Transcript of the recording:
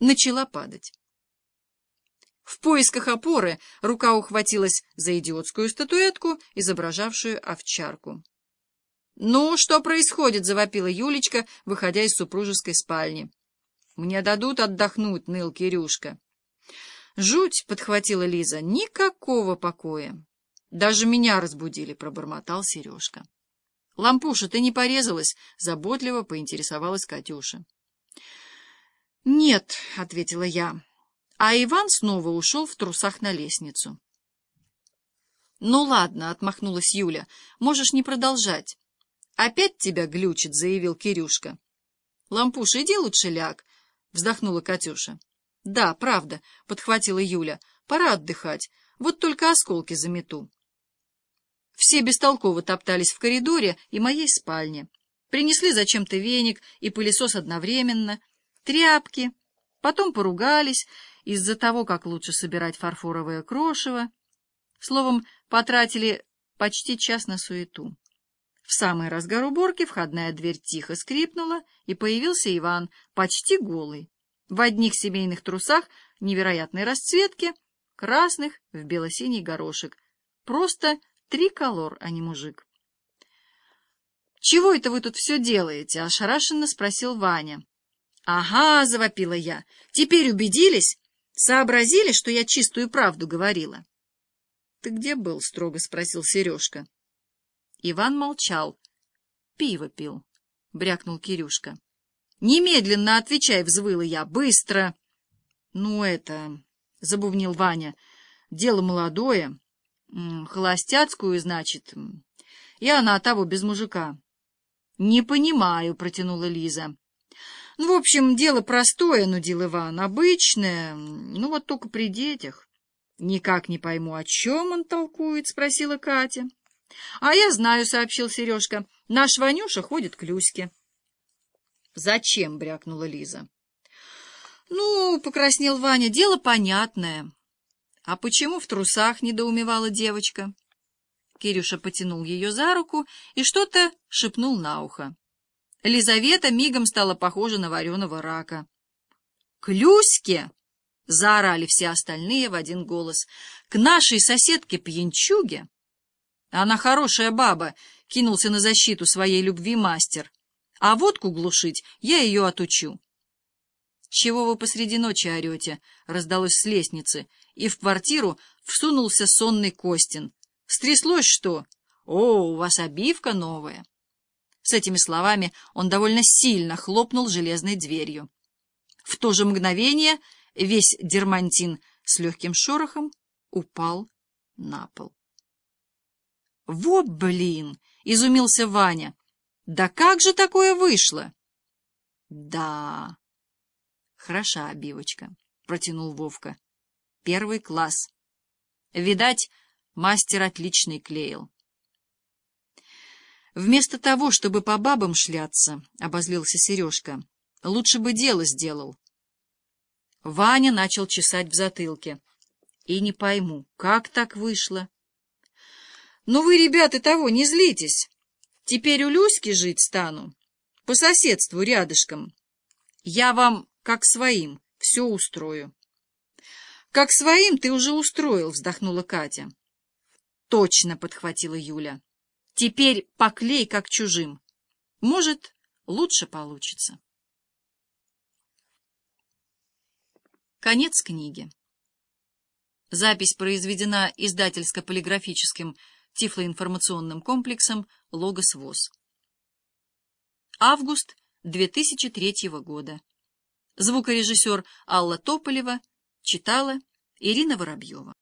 начала падать. В поисках опоры рука ухватилась за идиотскую статуэтку, изображавшую овчарку. «Ну, что происходит?» — завопила Юлечка, выходя из супружеской спальни. «Мне дадут отдохнуть», — ныл Кирюшка. «Жуть!» — подхватила Лиза. «Никакого покоя!» «Даже меня разбудили», — пробормотал Сережка. «Лампуша, ты не порезалась?» — заботливо поинтересовалась Катюша. «Нет», — ответила я. А Иван снова ушел в трусах на лестницу. «Ну ладно», — отмахнулась Юля, — «можешь не продолжать». «Опять тебя глючит», — заявил Кирюшка. «Лампуша, иди лучше ляг», — вздохнула Катюша. «Да, правда», — подхватила Юля, — «пора отдыхать, вот только осколки замету». Все бестолково топтались в коридоре и моей спальне. Принесли зачем-то веник и пылесос одновременно, тряпки, потом поругались из-за того, как лучше собирать фарфоровое крошево. Словом, потратили почти час на суету. В самый разгар уборки входная дверь тихо скрипнула, и появился Иван, почти голый, в одних семейных трусах невероятной расцветки, красных в бело-синий горошек. Просто триколор, а не мужик. «Чего это вы тут все делаете?» — ошарашенно спросил Ваня. «Ага», — завопила я, — «теперь убедились? Сообразили, что я чистую правду говорила?» «Ты где был?» — строго спросил Сережка. Иван молчал. «Пиво пил», — брякнул Кирюшка. «Немедленно отвечай!» — взвыла я. «Быстро!» «Ну, это...» — забубнил Ваня. «Дело молодое. Холостяцкую, значит. И она того без мужика». «Не понимаю», — протянула Лиза. Ну, в общем, дело простое, нудил Иван, обычное, ну вот только при детях. Никак не пойму, о чем он толкует, спросила Катя. А я знаю, сообщил Сережка, наш Ванюша ходит к Люське. Зачем? брякнула Лиза. Ну, покраснел Ваня, дело понятное. А почему в трусах недоумевала девочка? Кирюша потянул ее за руку и что-то шепнул на ухо. Лизавета мигом стала похожа на вареного рака. «К Люське!» — заорали все остальные в один голос. «К нашей соседке-пьянчуге!» «Она хорошая баба!» — кинулся на защиту своей любви мастер. «А водку глушить я ее отучу». «Чего вы посреди ночи орете?» — раздалось с лестницы, и в квартиру всунулся сонный Костин. «Стряслось что? О, у вас обивка новая!» С этими словами он довольно сильно хлопнул железной дверью. В то же мгновение весь дермантин с легким шорохом упал на пол. «Во, блин!» — изумился Ваня. «Да как же такое вышло?» «Да...» «Хороша обивочка», — протянул Вовка. «Первый класс. Видать, мастер отличный клеил». Вместо того, чтобы по бабам шляться, — обозлился Сережка, — лучше бы дело сделал. Ваня начал чесать в затылке. И не пойму, как так вышло? Ну вы, ребята, того, не злитесь. Теперь у Люськи жить стану. По соседству рядышком. Я вам, как своим, все устрою. Как своим ты уже устроил, вздохнула Катя. Точно, подхватила Юля. Теперь поклей как чужим. Может, лучше получится. Конец книги. Запись произведена издательско-полиграфическим тифлоинформационным комплексом «Логос ВОЗ». Август 2003 года. Звукорежиссер Алла Тополева читала Ирина Воробьева.